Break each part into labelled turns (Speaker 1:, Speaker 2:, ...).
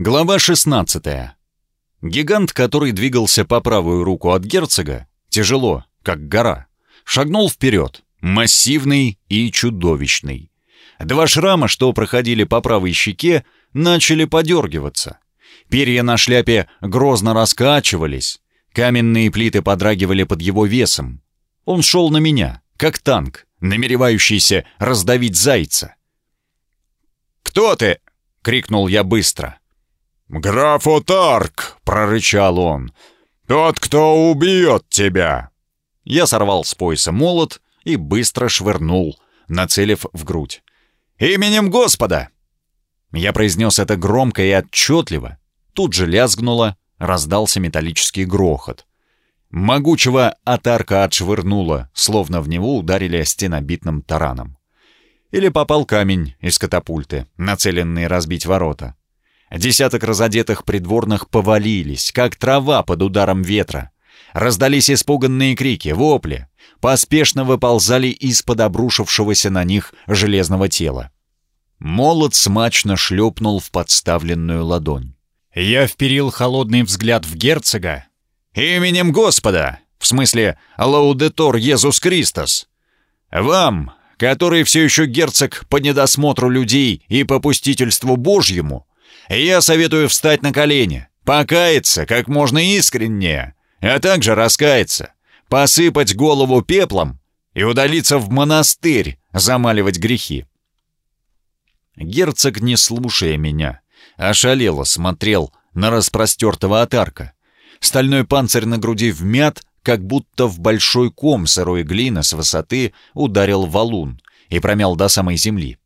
Speaker 1: Глава 16. Гигант, который двигался по правую руку от герцога, тяжело, как гора, шагнул вперед, массивный и чудовищный. Два шрама, что проходили по правой щеке, начали подергиваться. Перья на шляпе грозно раскачивались, каменные плиты подрагивали под его весом. Он шел на меня, как танк, намеревающийся раздавить зайца. «Кто ты?» — крикнул я быстро.
Speaker 2: «Граф Отарк!» — прорычал он. «Тот, кто убьет тебя!»
Speaker 1: Я сорвал с пояса молот и быстро швырнул, нацелив в грудь. «Именем Господа!» Я произнес это громко и отчетливо. Тут же лязгнуло, раздался металлический грохот. Могучего Атарка отшвырнуло, словно в него ударили стенобитным тараном. Или попал камень из катапульты, нацеленный разбить ворота. Десяток разодетых придворных повалились, как трава под ударом ветра. Раздались испуганные крики, вопли. Поспешно выползали из-под обрушившегося на них железного тела. Молот смачно шлепнул в подставленную ладонь. Я вперил холодный взгляд в герцога. «Именем Господа! В смысле, лаудетор Иисус Христос! Вам, который все еще герцог по недосмотру людей и попустительству Божьему, я советую встать на колени, покаяться как можно искреннее, а также раскаяться, посыпать голову пеплом и удалиться в монастырь замаливать грехи. Герцог, не слушая меня, ошалело смотрел на распростертого отарка. Стальной панцирь на груди вмят, как будто в большой ком сырой глины с высоты ударил валун и промял до самой земли.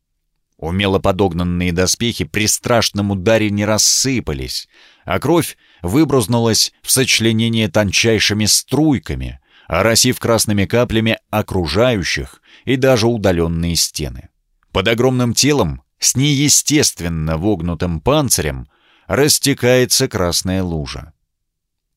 Speaker 1: Умело подогнанные доспехи при страшном ударе не рассыпались, а кровь выбрузнулась в сочленение тончайшими струйками, оросив красными каплями окружающих и даже удаленные стены. Под огромным телом, с неестественно вогнутым панцирем, растекается красная лужа.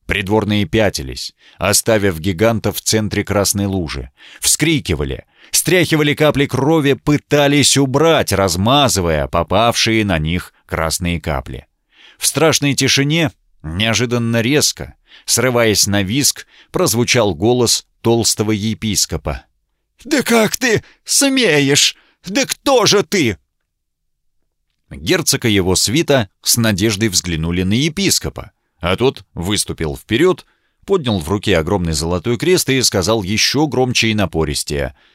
Speaker 1: Придворные пятились, оставив гиганта в центре красной лужи, вскрикивали — стряхивали капли крови, пытались убрать, размазывая попавшие на них красные капли. В страшной тишине, неожиданно резко, срываясь на виск, прозвучал голос толстого епископа. «Да как ты смеешь? Да кто же ты?» Герцог и его свита с надеждой взглянули на епископа, а тот выступил вперед, поднял в руке огромный золотой крест и сказал еще громче и напористее —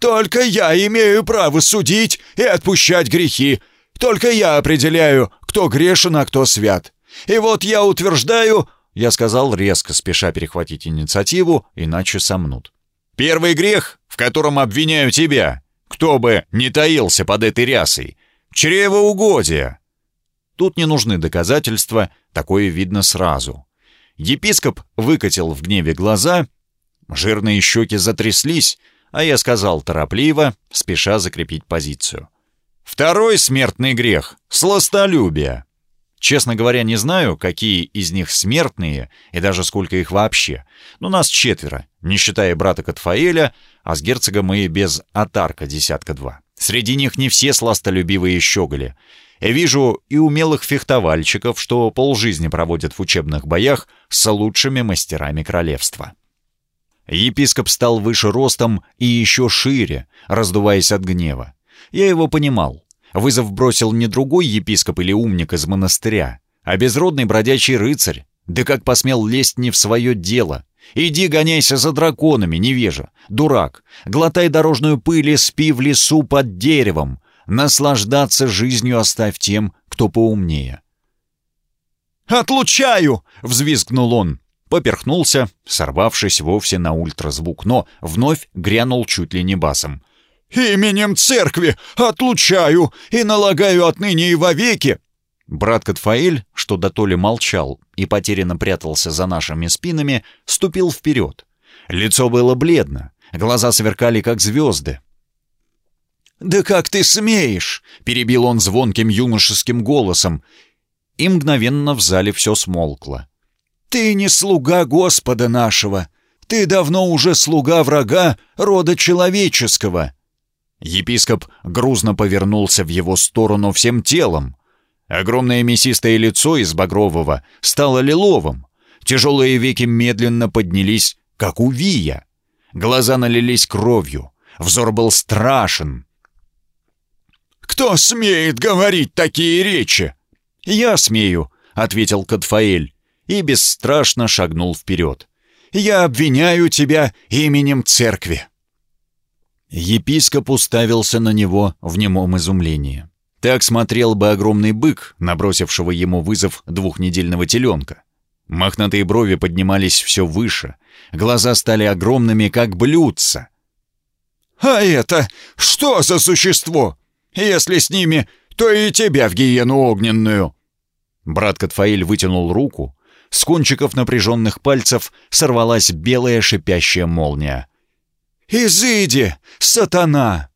Speaker 1: только я имею право судить и отпущать грехи. Только я определяю, кто грешен, а кто свят. И вот я утверждаю...» Я сказал, резко спеша перехватить инициативу, иначе сомнут. «Первый грех, в котором обвиняю тебя, кто бы не таился под этой рясой, чревоугодие». Тут не нужны доказательства, такое видно сразу. Епископ выкатил в гневе глаза, жирные щеки затряслись, а я сказал торопливо, спеша закрепить позицию. Второй смертный грех — сластолюбие. Честно говоря, не знаю, какие из них смертные и даже сколько их вообще. Но нас четверо, не считая брата Катфаэля, а с герцогом мы без атарка десятка два. Среди них не все сластолюбивые щеголи. Я вижу и умелых фехтовальщиков, что полжизни проводят в учебных боях с лучшими мастерами королевства. Епископ стал выше ростом и еще шире, раздуваясь от гнева. Я его понимал. Вызов бросил не другой епископ или умник из монастыря, а безродный бродячий рыцарь. Да как посмел лезть не в свое дело. Иди гоняйся за драконами, невежа, дурак. Глотай дорожную пыль и спи в лесу под деревом. Наслаждаться жизнью оставь тем, кто поумнее. «Отлучаю!» — взвизгнул он поперхнулся, сорвавшись вовсе на ультразвук, но вновь грянул чуть ли не басом. «Именем церкви отлучаю и налагаю отныне и вовеки!» Брат Катфаэль, что дотоле молчал и потерянно прятался за нашими спинами, ступил вперед. Лицо было бледно, глаза сверкали, как звезды. «Да как ты смеешь!» — перебил он звонким юношеским голосом, и мгновенно в зале все смолкло. Ты не слуга Господа нашего. Ты давно уже слуга врага рода человеческого». Епископ грузно повернулся в его сторону всем телом. Огромное мясистое лицо из багрового стало лиловым. Тяжелые веки медленно поднялись, как у Вия. Глаза налились кровью. Взор был страшен.
Speaker 2: «Кто смеет говорить такие речи?»
Speaker 1: «Я смею», — ответил Катфаэль и бесстрашно шагнул вперед. «Я обвиняю тебя именем церкви». Епископ уставился на него в немом изумлении. Так смотрел бы огромный бык, набросившего ему вызов двухнедельного теленка. Мохнатые брови поднимались все выше, глаза стали огромными, как блюдца.
Speaker 2: «А это что за существо? Если с ними, то и тебя в гиену огненную!»
Speaker 1: Брат Катфаэль вытянул руку, с кончиков напряженных пальцев сорвалась белая шипящая молния.
Speaker 2: «Изыди, сатана!»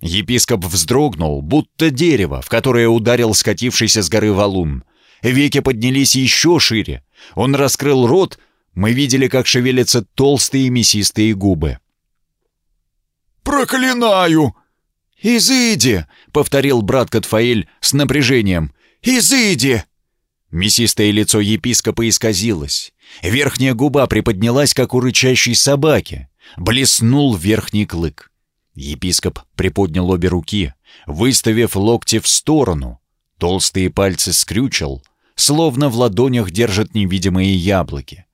Speaker 1: Епископ вздрогнул, будто дерево, в которое ударил скатившийся с горы валун. Веки поднялись еще шире. Он раскрыл рот, мы видели, как шевелятся толстые мясистые губы.
Speaker 2: «Проклинаю!»
Speaker 1: «Изыди!» — повторил брат Катфаэль с напряжением. «Изыди!» Мясистое лицо епископа исказилось. Верхняя губа приподнялась, как у рычащей собаки. Блеснул верхний клык. Епископ приподнял обе руки, выставив локти в сторону. Толстые пальцы скрючил, словно в ладонях держат невидимые яблоки.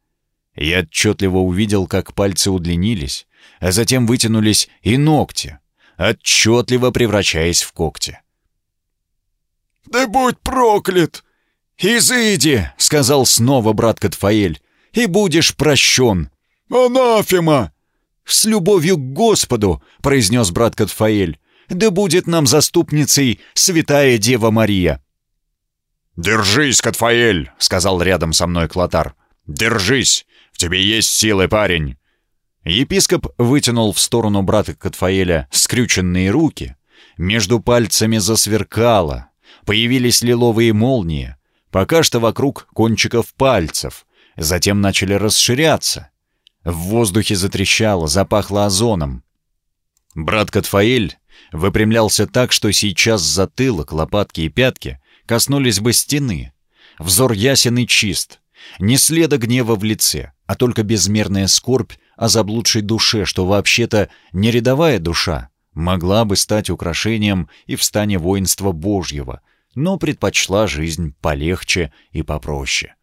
Speaker 1: Я отчетливо увидел, как пальцы удлинились, а затем вытянулись и ногти, отчетливо превращаясь в когти.
Speaker 2: «Да будь проклят! Изыди!» — сказал снова брат Катфаэль. «И будешь прощен!» «Анафема!»
Speaker 1: «С любовью к Господу!» — произнес брат Катфаэль. «Да будет нам заступницей святая Дева Мария!»
Speaker 2: «Держись, Катфаэль!» — сказал рядом со мной Клотар. «Держись! В тебе есть силы, парень!»
Speaker 1: Епископ вытянул в сторону брата Катфаэля скрюченные руки. Между пальцами засверкало. Появились лиловые молнии. Пока что вокруг кончиков пальцев. Затем начали расширяться. В воздухе затрещало, запахло озоном. Брат Катфаэль выпрямлялся так, что сейчас затылок, лопатки и пятки коснулись бы стены. Взор ясен и чист. Не следа гнева в лице, а только безмерная скорбь о заблудшей душе, что вообще-то не рядовая душа, могла бы стать украшением и в стане воинства Божьего, но предпочла жизнь полегче и попроще.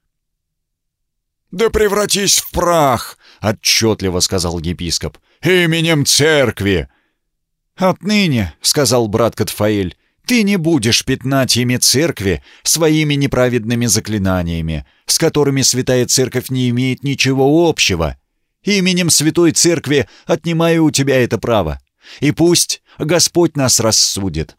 Speaker 2: «Да превратись в прах!» — отчетливо сказал епископ. «Именем церкви!»
Speaker 1: «Отныне», — сказал брат Катфаэль, — «ты не будешь пятнать имя церкви своими неправедными заклинаниями, с которыми святая церковь не имеет ничего общего. Именем святой церкви отнимаю у тебя это право. И пусть Господь нас рассудит».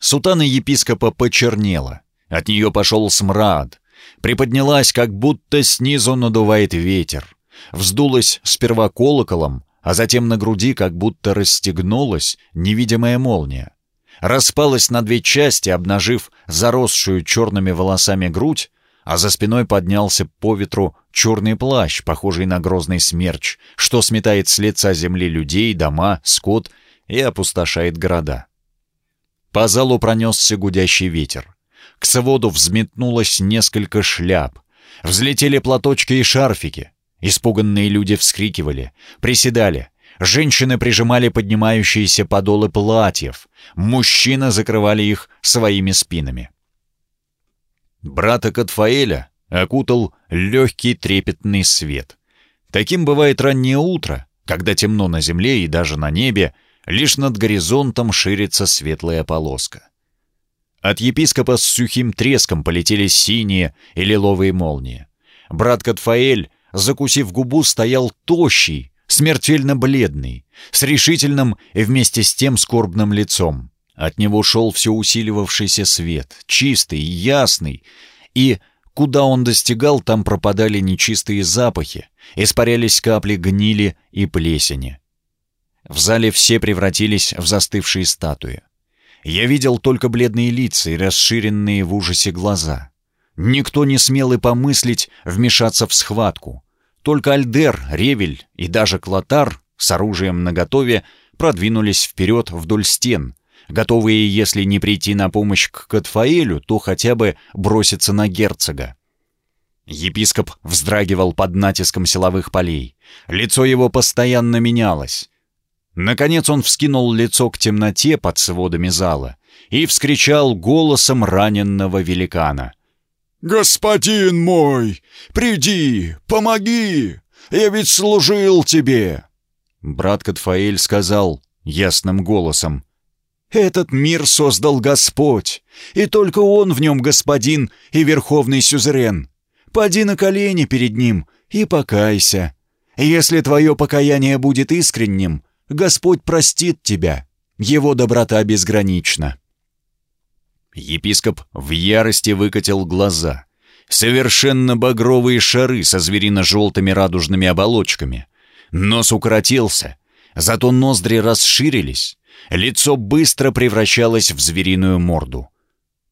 Speaker 1: Сутана епископа почернела. От нее пошел смрад приподнялась, как будто снизу надувает ветер. Вздулась сперва колоколом, а затем на груди как будто расстегнулась невидимая молния. Распалась на две части, обнажив заросшую черными волосами грудь, а за спиной поднялся по ветру черный плащ, похожий на грозный смерч, что сметает с лица земли людей, дома, скот и опустошает города. По залу пронесся гудящий ветер. К своду взметнулось несколько шляп. Взлетели платочки и шарфики. Испуганные люди вскрикивали, приседали. Женщины прижимали поднимающиеся подолы платьев. Мужчины закрывали их своими спинами. Брата Катфаэля окутал легкий трепетный свет. Таким бывает раннее утро, когда темно на земле и даже на небе, лишь над горизонтом ширится светлая полоска. От епископа с сухим треском полетели синие и лиловые молнии. Брат Катфаэль, закусив губу, стоял тощий, смертельно бледный, с решительным и вместе с тем скорбным лицом. От него шел все усиливавшийся свет, чистый ясный, и куда он достигал, там пропадали нечистые запахи, испарялись капли гнили и плесени. В зале все превратились в застывшие статуи. Я видел только бледные лица и расширенные в ужасе глаза. Никто не смел и помыслить вмешаться в схватку. Только Альдер, Ревель и даже Клотар с оружием наготове продвинулись вперед вдоль стен, готовые, если не прийти на помощь к Катфаэлю, то хотя бы броситься на герцога. Епископ вздрагивал под натиском силовых полей. Лицо его постоянно менялось. Наконец он вскинул лицо к темноте под сводами зала и вскричал голосом раненного великана.
Speaker 2: «Господин мой, приди, помоги! Я ведь служил тебе!»
Speaker 1: Брат Катфаэль сказал ясным голосом. «Этот мир создал Господь, и только Он в нем господин и верховный сюзерен. Поди на колени перед Ним и покайся. Если твое покаяние будет искренним, Господь простит тебя. Его доброта безгранична». Епископ в ярости выкатил глаза. Совершенно багровые шары со зверино-желтыми радужными оболочками. Нос укоротился, зато ноздри расширились. Лицо быстро превращалось в звериную морду.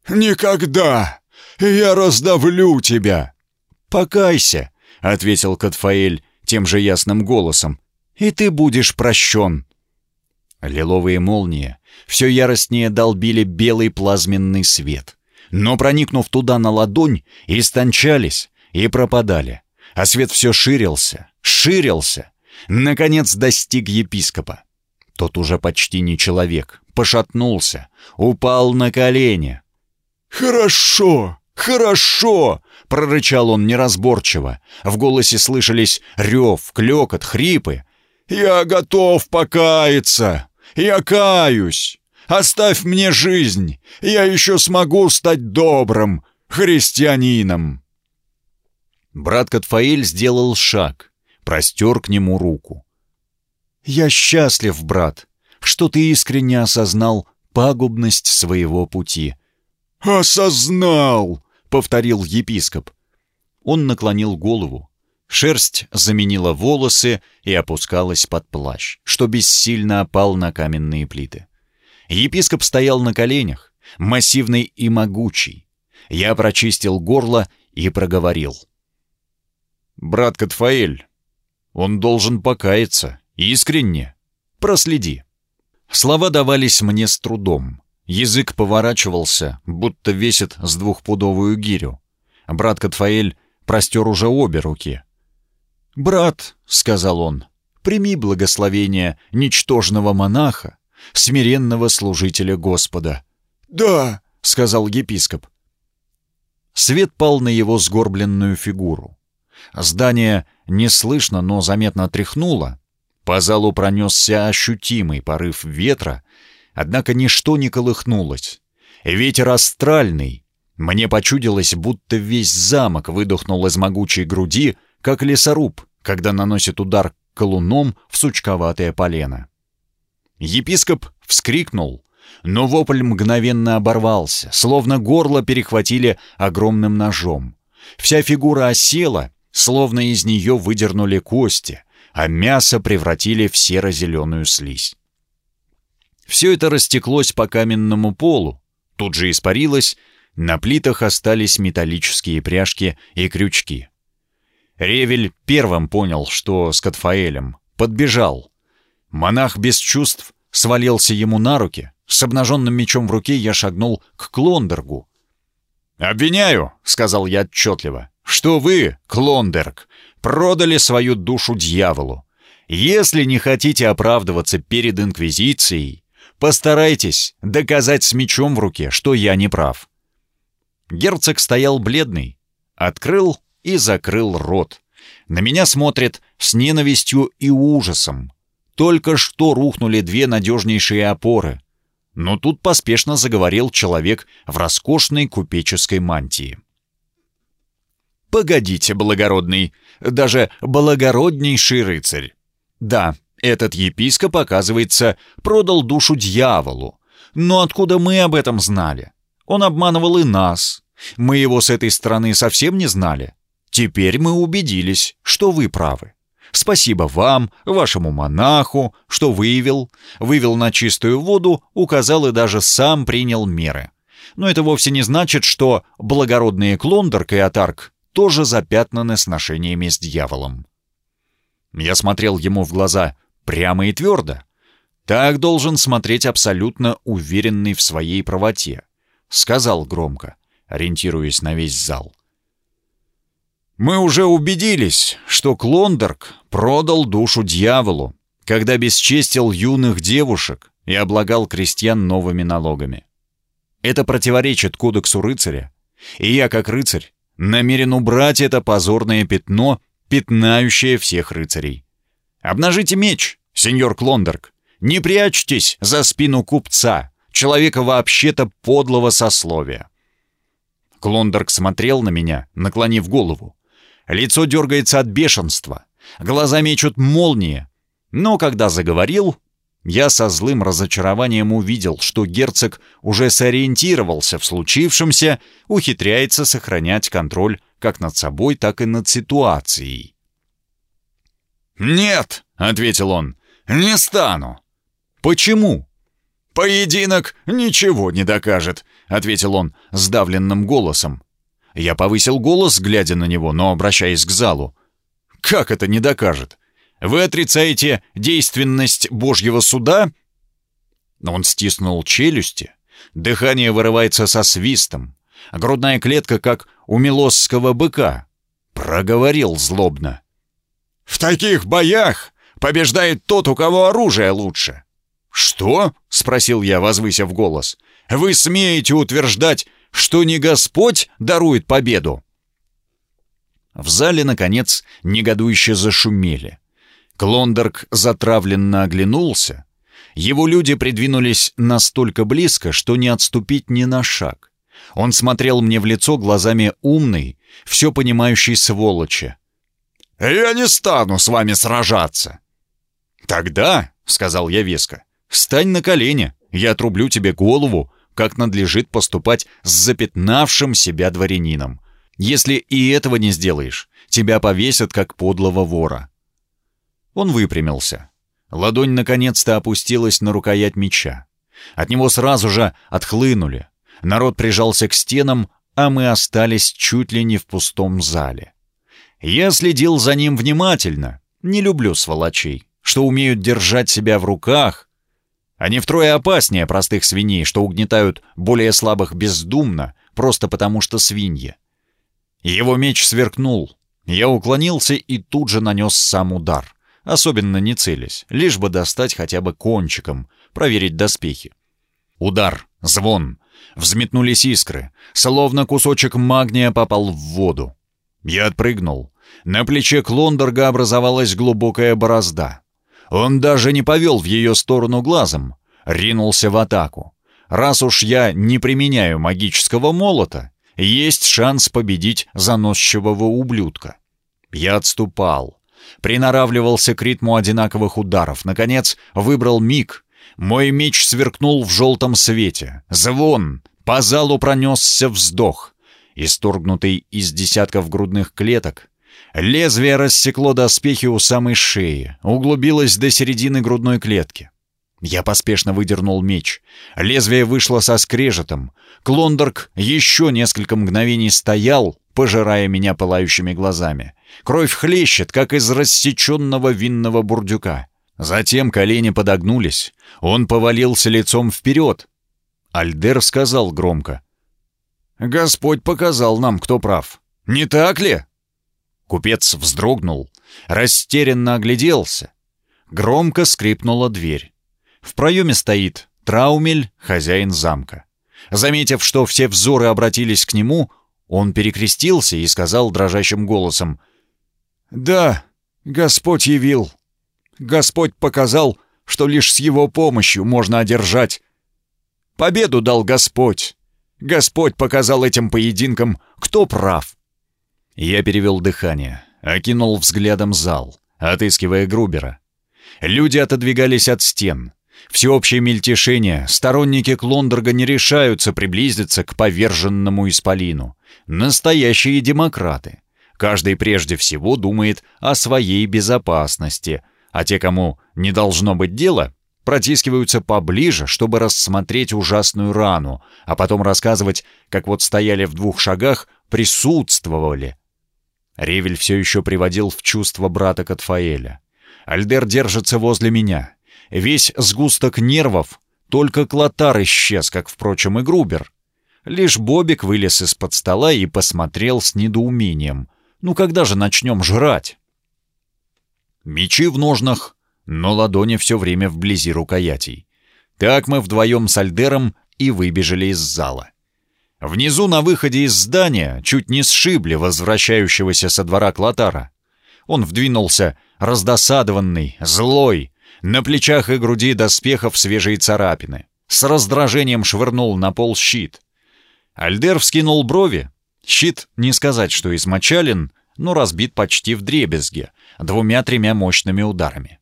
Speaker 2: «Никогда! Я раздавлю тебя!»
Speaker 1: «Покайся!» — ответил Катфаэль тем же ясным голосом. «И ты будешь прощен!» Лиловые молнии все яростнее долбили белый плазменный свет. Но, проникнув туда на ладонь, истончались и пропадали. А свет все ширился, ширился. Наконец достиг епископа. Тот уже почти не человек, пошатнулся, упал на колени.
Speaker 2: «Хорошо, хорошо!»
Speaker 1: — прорычал он неразборчиво. В голосе слышались рев, клекот, хрипы.
Speaker 2: «Я готов покаяться! Я каюсь! Оставь мне жизнь! Я еще смогу стать добрым христианином!»
Speaker 1: Брат Катфаэль сделал шаг, простер к нему руку. «Я счастлив, брат, что ты искренне осознал пагубность своего пути».
Speaker 2: «Осознал!» — повторил епископ.
Speaker 1: Он наклонил голову. Шерсть заменила волосы и опускалась под плащ, что бессильно опал на каменные плиты. Епископ стоял на коленях, массивный и могучий. Я прочистил горло и проговорил. «Брат Катфаэль, он должен покаяться, искренне. Проследи». Слова давались мне с трудом. Язык поворачивался, будто весит с двухпудовую гирю. Брат Катфаэль простер уже обе руки. «Брат», — сказал он, — «прими благословение ничтожного монаха, смиренного служителя Господа».
Speaker 2: «Да», —
Speaker 1: сказал епископ. Свет пал на его сгорбленную фигуру. Здание неслышно, но заметно тряхнуло. По залу пронесся ощутимый порыв ветра, однако ничто не колыхнулось. Ветер астральный. Мне почудилось, будто весь замок выдохнул из могучей груди, как лесоруб, когда наносит удар колуном в сучковатое полено. Епископ вскрикнул, но вопль мгновенно оборвался, словно горло перехватили огромным ножом. Вся фигура осела, словно из нее выдернули кости, а мясо превратили в серо-зеленую слизь. Все это растеклось по каменному полу, тут же испарилось, на плитах остались металлические пряжки и крючки. Ревель первым понял, что с Катфаэлем, подбежал. Монах без чувств свалился ему на руки. С обнаженным мечом в руке я шагнул к Клондергу. «Обвиняю», — сказал я отчетливо, — «что вы, Клондерг, продали свою душу дьяволу. Если не хотите оправдываться перед Инквизицией, постарайтесь доказать с мечом в руке, что я не прав». Герцог стоял бледный, открыл и закрыл рот. На меня смотрит с ненавистью и ужасом. Только что рухнули две надежнейшие опоры. Но тут поспешно заговорил человек в роскошной купеческой мантии. «Погодите, благородный, даже благороднейший рыцарь. Да, этот епископ, оказывается, продал душу дьяволу. Но откуда мы об этом знали? Он обманывал и нас. Мы его с этой стороны совсем не знали. Теперь мы убедились, что вы правы. Спасибо вам, вашему монаху, что выявил, вывел на чистую воду, указал и даже сам принял меры. Но это вовсе не значит, что благородные Клондерк и Атарк тоже запятнаны сношениями с дьяволом. Я смотрел ему в глаза прямо и твердо. Так должен смотреть абсолютно уверенный в своей правоте, сказал громко, ориентируясь на весь зал. Мы уже убедились, что Клондерк продал душу дьяволу, когда бесчестил юных девушек и облагал крестьян новыми налогами. Это противоречит кодексу рыцаря, и я, как рыцарь, намерен убрать это позорное пятно, пятнающее всех рыцарей. Обнажите меч, сеньор Клондерк, не прячьтесь за спину купца, человека вообще-то подлого сословия. Клондерк смотрел на меня, наклонив голову. Лицо дергается от бешенства, глаза мечут молнии. Но когда заговорил, я со злым разочарованием увидел, что герцог уже сориентировался в случившемся, ухитряется сохранять контроль как над собой, так и над ситуацией.
Speaker 2: «Нет», — ответил он, — «не стану».
Speaker 1: «Почему?»
Speaker 2: «Поединок ничего не докажет», — ответил он сдавленным голосом.
Speaker 1: Я повысил голос, глядя на него, но обращаясь к залу. «Как это не докажет? Вы отрицаете действенность Божьего суда?» Но он стиснул челюсти. Дыхание вырывается со свистом. Грудная клетка, как у милосского быка. Проговорил злобно.
Speaker 2: «В таких боях побеждает тот, у кого оружие лучше».
Speaker 1: «Что?» — спросил я, возвысив голос. «Вы смеете утверждать, что не Господь дарует победу?» В зале, наконец, негодующе зашумели. Клондерк затравленно оглянулся. Его люди придвинулись настолько близко, что не отступить ни на шаг. Он смотрел мне в лицо глазами умной, все понимающей сволочи.
Speaker 2: «Я не стану с вами сражаться!»
Speaker 1: «Тогда», — сказал я веско, — «встань на колени, я отрублю тебе голову, как надлежит поступать с запятнавшим себя дворянином. Если и этого не сделаешь, тебя повесят как подлого вора». Он выпрямился. Ладонь наконец-то опустилась на рукоять меча. От него сразу же отхлынули. Народ прижался к стенам, а мы остались чуть ли не в пустом зале. Я следил за ним внимательно. Не люблю сволочей, что умеют держать себя в руках, они втрое опаснее простых свиней, что угнетают более слабых бездумно, просто потому что свиньи. Его меч сверкнул. Я уклонился и тут же нанес сам удар. Особенно не целясь, лишь бы достать хотя бы кончиком, проверить доспехи. Удар, звон, взметнулись искры, словно кусочек магния попал в воду. Я отпрыгнул. На плече Клондерга образовалась глубокая борозда. Он даже не повел в ее сторону глазом, ринулся в атаку. Раз уж я не применяю магического молота, есть шанс победить заносчивого ублюдка. Я отступал, приноравливался к ритму одинаковых ударов, наконец выбрал миг. Мой меч сверкнул в желтом свете. Звон, по залу пронесся вздох. Исторгнутый из десятков грудных клеток, Лезвие рассекло доспехи у самой шеи, углубилось до середины грудной клетки. Я поспешно выдернул меч. Лезвие вышло со скрежетом. Клондорк еще несколько мгновений стоял, пожирая меня пылающими глазами. Кровь хлещет, как из рассеченного винного бурдюка. Затем колени подогнулись. Он повалился лицом вперед. Альдер сказал громко. «Господь показал нам, кто прав. Не так ли?» Купец вздрогнул, растерянно огляделся. Громко скрипнула дверь. В проеме стоит Траумель, хозяин замка. Заметив, что все взоры обратились к нему, он перекрестился и сказал дрожащим голосом, «Да, Господь явил. Господь показал, что лишь с Его помощью можно одержать. Победу дал Господь. Господь показал этим поединкам, кто прав. Я перевел дыхание, окинул взглядом зал, отыскивая Грубера. Люди отодвигались от стен. Всеобщее мельтешение, сторонники Клондерга не решаются приблизиться к поверженному исполину. Настоящие демократы. Каждый прежде всего думает о своей безопасности, а те, кому не должно быть дела, протискиваются поближе, чтобы рассмотреть ужасную рану, а потом рассказывать, как вот стояли в двух шагах, присутствовали, Ревель все еще приводил в чувство брата Катфаэля. Альдер держится возле меня. Весь сгусток нервов, только Клотар исчез, как, впрочем, и Грубер. Лишь Бобик вылез из-под стола и посмотрел с недоумением. «Ну когда же начнем жрать?» Мечи в ножнах, но ладони все время вблизи рукоятей. Так мы вдвоем с Альдером и выбежали из зала. Внизу на выходе из здания чуть не сшибли возвращающегося со двора Клотара. Он вдвинулся, раздосадованный, злой, на плечах и груди доспехов свежие царапины. С раздражением швырнул на пол щит. Альдер вскинул брови. Щит, не сказать, что измочален, но разбит почти в дребезге, двумя-тремя мощными ударами.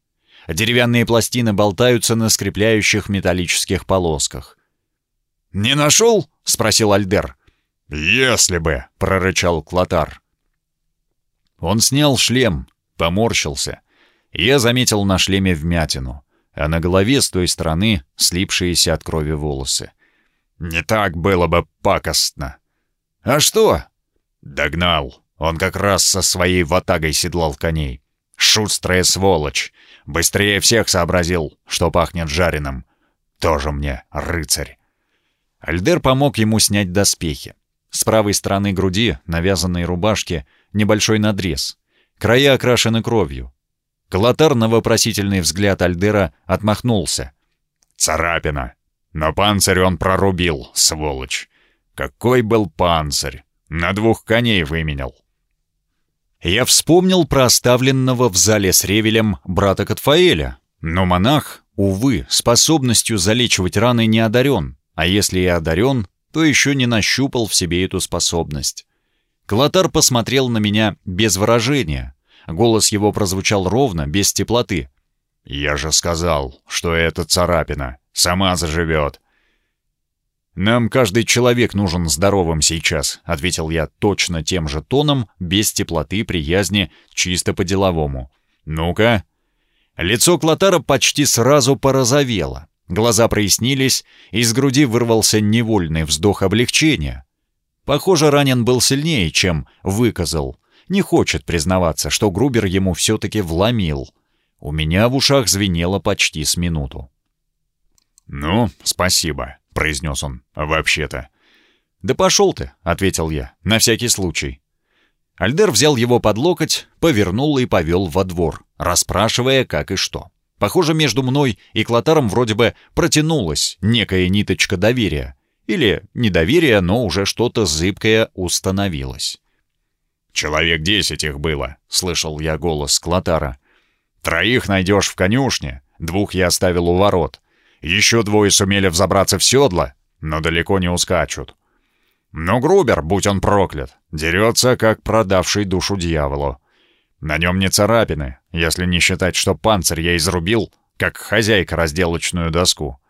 Speaker 1: Деревянные пластины болтаются на скрепляющих металлических полосках.
Speaker 2: «Не нашел?» — спросил Альдер.
Speaker 1: «Если бы!» — прорычал Клотар. Он снял шлем, поморщился. Я заметил на шлеме вмятину, а на голове с той стороны слипшиеся от крови волосы. «Не так было бы пакостно!»
Speaker 2: «А что?»
Speaker 1: «Догнал. Он как раз со своей ватагой седлал коней. Шустрая сволочь. Быстрее всех сообразил, что пахнет жареным. Тоже мне рыцарь. Альдер помог ему снять доспехи. С правой стороны груди, навязанной рубашки, небольшой надрез. Края окрашены кровью. Калатар на вопросительный взгляд Альдера отмахнулся. «Царапина. Но панцирь он прорубил, сволочь. Какой был панцирь! На двух коней выменял». Я вспомнил про оставленного в зале с ревелем брата Катфаэля. Но монах, увы, способностью залечивать раны не одарен. А если и одарен, то еще не нащупал в себе эту способность. Клотар посмотрел на меня без выражения. Голос его прозвучал ровно, без теплоты. «Я же сказал, что это царапина. Сама заживет». «Нам каждый человек нужен здоровым сейчас», — ответил я точно тем же тоном, без теплоты, приязни, чисто по-деловому. «Ну-ка». Лицо Клотара почти сразу порозовело. Глаза прояснились, из груди вырвался невольный вздох облегчения. Похоже, ранен был сильнее, чем выказал. Не хочет признаваться, что Грубер ему все-таки вломил. У меня в ушах звенело почти с минуту. «Ну, спасибо», — произнес он, — «вообще-то». «Да пошел ты», — ответил я, — «на всякий случай». Альдер взял его под локоть, повернул и повел во двор, расспрашивая, как и что. Похоже, между мной и Клотаром вроде бы протянулась некая ниточка доверия. Или недоверия, но уже что-то зыбкое установилось. «Человек десять их было», — слышал я голос Клотара. «Троих найдешь в конюшне, двух я оставил у ворот. Еще двое сумели взобраться в седло, но далеко не ускачут. Но Грубер, будь он проклят, дерется, как продавший душу дьяволу. На нем не царапины, если не считать, что панцирь я изрубил, как хозяйка разделочную доску.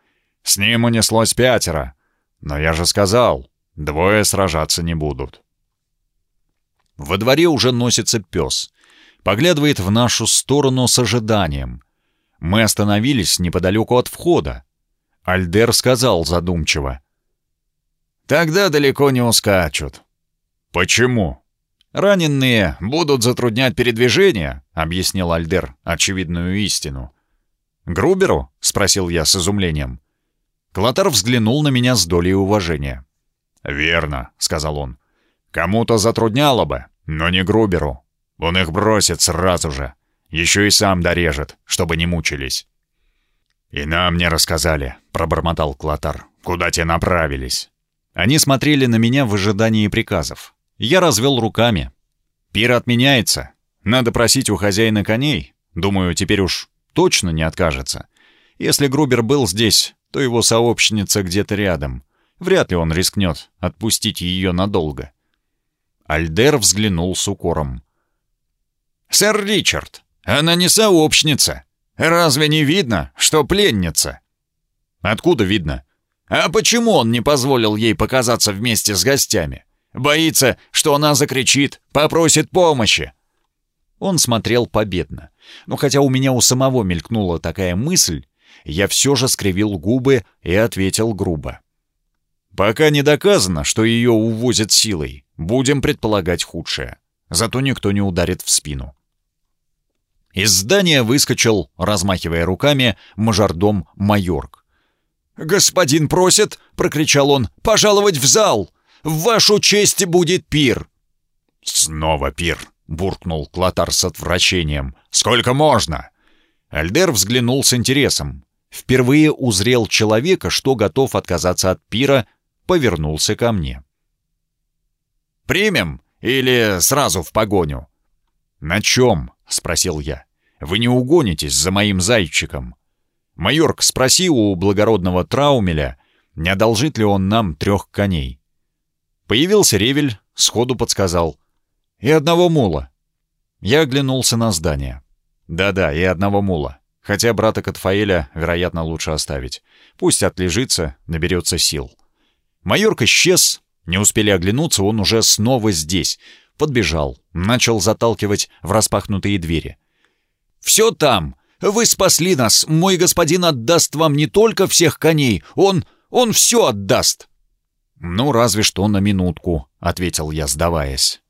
Speaker 1: С ним унеслось пятеро. Но я же сказал, двое сражаться не будут. Во дворе уже носится пес. Поглядывает в нашу сторону с ожиданием. Мы остановились неподалеку от входа. Альдер сказал задумчиво. «Тогда далеко не ускачут». «Почему?» «Раненые будут затруднять передвижение», — объяснил Альдер очевидную истину. «Груберу?» — спросил я с изумлением. Клотар взглянул на меня с долей уважения. «Верно», — сказал он. «Кому-то затрудняло бы, но не Груберу. Он их бросит сразу же. Еще и сам дорежет, чтобы не мучились». «И нам не рассказали», — пробормотал Клотар. «Куда те направились?» Они смотрели на меня в ожидании приказов. Я развел руками. Пир отменяется. Надо просить у хозяина коней. Думаю, теперь уж точно не откажется. Если Грубер был здесь, то его сообщница где-то рядом. Вряд ли он рискнет отпустить ее надолго. Альдер взглянул с укором. «Сэр Ричард, она не сообщница. Разве не видно, что пленница?» «Откуда видно?» «А почему он не позволил ей показаться вместе с гостями? Боится, что она закричит, попросит помощи. Он смотрел победно. Но хотя у меня у самого мелькнула такая мысль, я все же скривил губы и ответил грубо. «Пока не доказано, что ее увозят силой. Будем предполагать худшее. Зато никто не ударит в спину». Из здания выскочил, размахивая руками, мажордом Майорк.
Speaker 2: «Господин просит!» — прокричал он. «Пожаловать в зал! В вашу честь будет пир!»
Speaker 1: «Снова пир!» — буркнул Клотар с отвращением. «Сколько можно?» Альдер взглянул с интересом. Впервые узрел человека, что готов отказаться от пира, повернулся ко мне.
Speaker 2: «Примем или сразу в погоню?»
Speaker 1: «На чем?» — спросил я. «Вы не угонитесь за моим зайчиком. Майорк, спроси у благородного Траумеля, не одолжит ли он нам трех коней». Появился Ревель, сходу подсказал. «И одного мула». Я оглянулся на здание. «Да-да, и одного мула. Хотя брата Катфаэля, вероятно, лучше оставить. Пусть отлежится, наберется сил». Майорк исчез. Не успели оглянуться, он уже снова здесь. Подбежал, начал заталкивать в распахнутые двери.
Speaker 2: «Все там! Вы спасли нас! Мой господин отдаст вам не только всех коней, он... он все отдаст!»
Speaker 1: «Ну, разве что на минутку», — ответил я, сдаваясь.